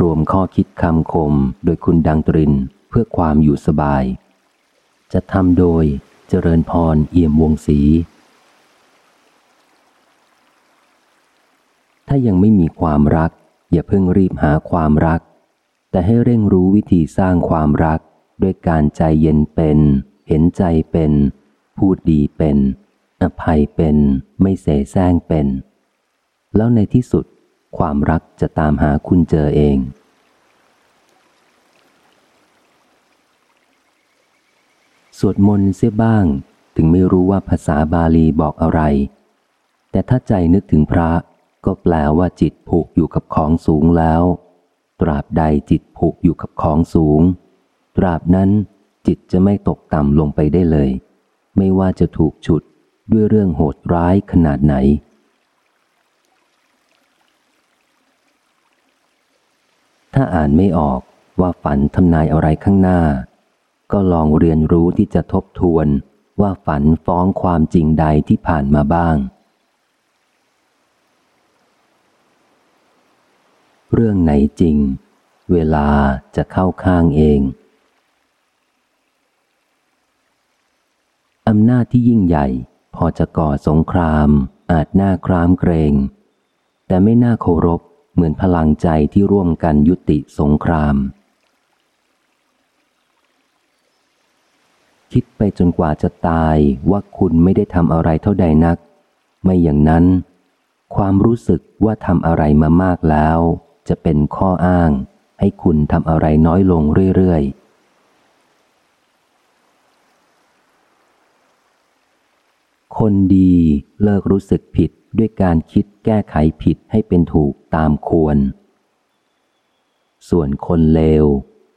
รวมข้อคิดคำคมโดยคุณดังตรินเพื่อความอยู่สบาย จะทำโดยเจริญพรเอี่ยมวงศรีถ้ายังไม่มีความรัก อย่าเพิ่งรีบหาความรัก แต่ให้เร่งรู้วิธีสร้างความรัก ด้วยการใจเย็นเป็น เห็นใจเป็น พูดดีเป็น อภัยเป็น ไม่เสแสร้งเป็น แล้วในที่สุด ความรักจะตามหาคุณเจอเอง สวดมนต์เสียบ้าง ถึงไม่รู้ว่าภาษาบาลีบอกอะไร แต่ถ้าใจนึกถึงพระก็แปลว่าจิตผูกอยู่กับของสูงแล้ว ตราบใดจิตผูกอยู่กับของสูง ตราบนั้นจิตจะไม่ตกต่ำลงไปได้เลย ไม่ว่าจะถูกฉุดด้วยเรื่องโหดร้ายขนาดไหน ถ้าอ่านไม่ออกว่าฝันทำนายอะไรข้างหน้า ก็ลองเรียนรู้ที่จะทบทวนว่าฝันฟ้องความจริงใดที่ผ่านมาบ้าง เรื่องไหนจริง เวลาจะเข้าข้างเอง อำนาจที่ยิ่งใหญ่ พอจะก่อสงคราม อาจน่าครามเกรง แต่ไม่น่าเคารพ เหมือนพลังใจที่ร่วมกันยุติสงคราม คิดไปจนกว่าจะตายว่าคุณไม่ได้ทำอะไรเท่าใดนัก ไม่อย่างนั้น ความรู้สึกว่าทำอะไรมามากแล้ว จะเป็นข้ออ้าง ให้คุณทำอะไรน้อยลงเรื่อยๆคนดีเลิกรู้สึกผิด ด้วยการคิดแก้ไขผิดให้เป็นถูกตามควร ส่วนคนเลว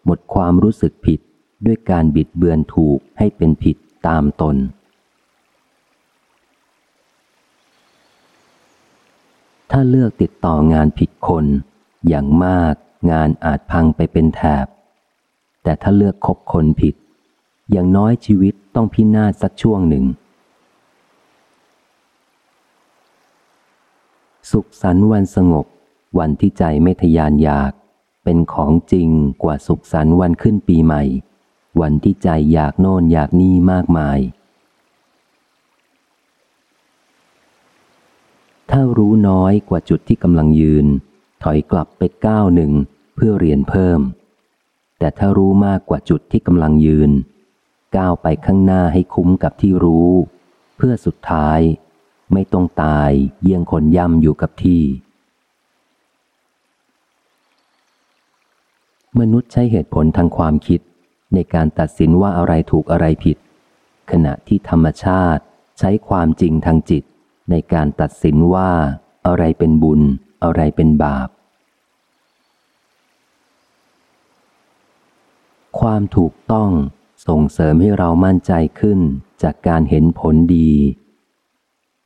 หมดความรู้สึกผิดด้วยการบิดเบือนถูกให้เป็นผิดตามตน ถ้าเลือกติดต่องานผิดคน อย่างมากงานอาจพังไปเป็นแถบ แต่ถ้าเลือกคบคนผิด อย่างน้อยชีวิตต้องพินาศสักช่วงหนึ่ง สุขสันต์วันสงบ วันที่ใจไม่ทยานอยาก เป็นของจริงกว่าสุขสันต์วันขึ้นปีใหม่ วันที่ใจอยากโน่นอยากนี่มากมาย ถ้ารู้น้อยกว่าจุดที่กำลังยืน ถอยกลับไปก้าวหนึ่งเพื่อเรียนเพิ่ม แต่ถ้ารู้มากกว่าจุดที่กำลังยืน ก้าวไปข้างหน้าให้คุ้มกับที่รู้ เพื่อสุดท้าย ไม่ต้องตายเยี่ยงคนย่ำอยู่กับที่ มนุษย์ใช้เหตุผลทางความคิดในการตัดสินว่าอะไรถูกอะไรผิด ขณะที่ธรรมชาติใช้ความจริงทางจิต ในการตัดสินว่าอะไรเป็นบุญ อะไรเป็นบาป ความถูกต้องส่งเสริมให้เรามั่นใจขึ้นจากการเห็นผลดี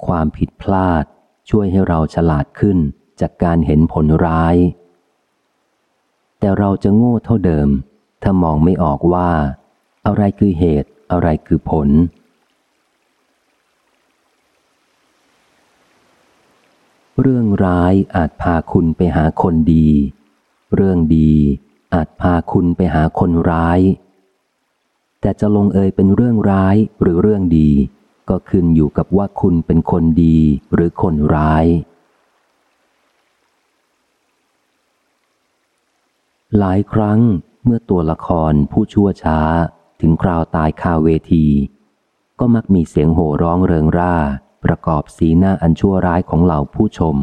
ความผิดพลาดช่วยให้เราฉลาดขึ้นจากการเห็นผลร้าย แต่เราจะโง่เท่าเดิม ถ้ามองไม่ออกว่า อะไรคือเหตุอะไรคือผล เรื่องร้ายอาจพาคุณไปหาคนดี เรื่องดีอาจพาคุณไปหาคนร้าย แต่จะลงเอยเป็นเรื่องร้ายหรือเรื่องดี ก็ขึ้นอยู่กับว่าคุณเป็นคนดีหรือคนร้าย หลายครั้งเมื่อตัวละครผู้ชั่วช้าถึงคราวตายคาเวที ก็มักมีเสียงโห่ร้องเริงร่า ประกอบสีหน้าอันชั่วร้ายของเหล่าผู้ชม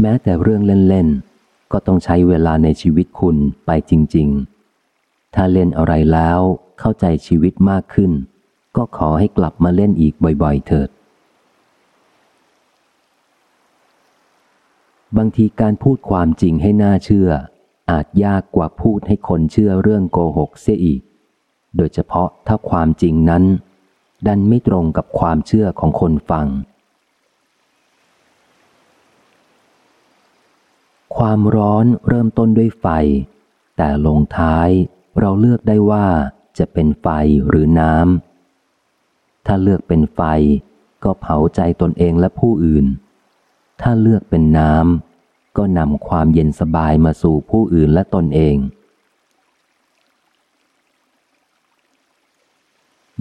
แม้แต่เรื่องเล่น ๆ ก็ต้องใช้เวลาในชีวิตคุณไปจริง ๆ ถ้าเล่นอะไรแล้วเข้าใจชีวิตมากขึ้น ก็ขอให้กลับมาเล่นอีกบ่อย ๆ เถิด บางทีการพูดความจริงให้น่าเชื่อ อาจยากกว่าพูดให้คนเชื่อเรื่องโกหกเสียอีก โดยเฉพาะถ้าความจริงนั้น ดันไม่ตรงกับความเชื่อของคนฟัง ความร้อนเริ่มต้นด้วยไฟ แต่ลงท้าย เราเลือกได้ว่าจะเป็นไฟหรือน้ำ ถ้าเลือกเป็นไฟ ก็เผาใจตนเองและผู้อื่น ถ้าเลือกเป็นน้ำ ก็นำความเย็นสบายมาสู่ผู้อื่นและตนเอง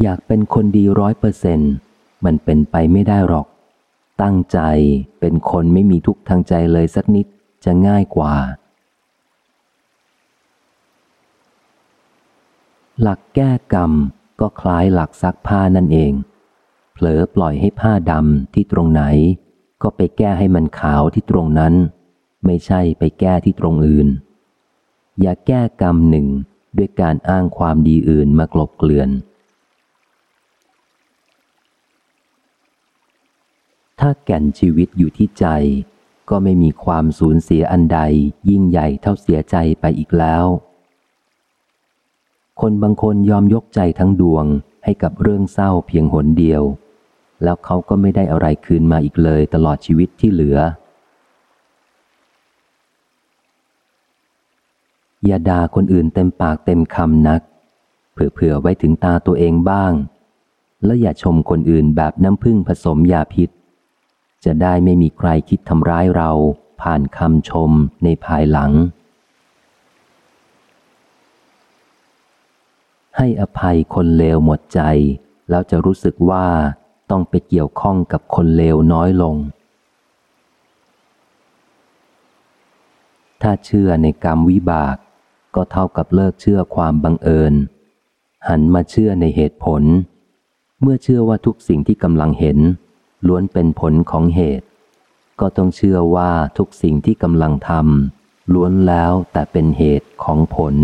อยากเป็นคนดีร้อยเปอร์เซนมันเป็นไปไม่ได้หรอก ตั้งใจเป็นคนไม่มีทุกข์ทางใจเลยสักนิดจะง่ายกว่า หลักแก้กรรมก็คล้ายหลักซักผ้านั่นเอง เผลอปล่อยให้ผ้าดำที่ตรงไหน ก็ไปแก้ให้มันขาวที่ตรงนั้น ไม่ใช่ไปแก้ที่ตรงอื่น อย่าแก้กรรมหนึ่งด้วยการอ้างความดีอื่นมากลบเกลื่อน ถ้าแก่นชีวิตอยู่ที่ใจ ก็ไม่มีความสูญเสียอันใดยิ่งใหญ่เท่าเสียใจไปอีกแล้ว คนบางคนยอมยกใจทั้งดวงให้กับเรื่องเศร้าเพียงหนเดียว แล้วเขาก็ไม่ได้อะไรคืนมาอีกเลยตลอดชีวิตที่เหลือ อย่าด่าคนอื่นเต็มปากเต็มคำนัก เผื่อๆไว้ถึงตาตัวเองบ้าง แล้วอย่าชมคนอื่นแบบน้ำพึ่งผสมยาพิษ จะได้ไม่มีใครคิดทำร้ายเราผ่านคำชมในภายหลัง ให้อภัยคนเลวหมดใจ แล้วจะรู้สึกว่าต้องไปเกี่ยวข้องกับคนเลวน้อยลง ถ้าเชื่อในกรรมวิบาก ก็เท่ากับเลิกเชื่อความบังเอิญ หันมาเชื่อในเหตุผล เมื่อเชื่อว่าทุกสิ่งที่กำลังเห็น ล้วนเป็นผลของเหตุ ก็ต้องเชื่อว่าทุกสิ่งที่กำลังทำล้วนแล้วแต่เป็นเหตุของผล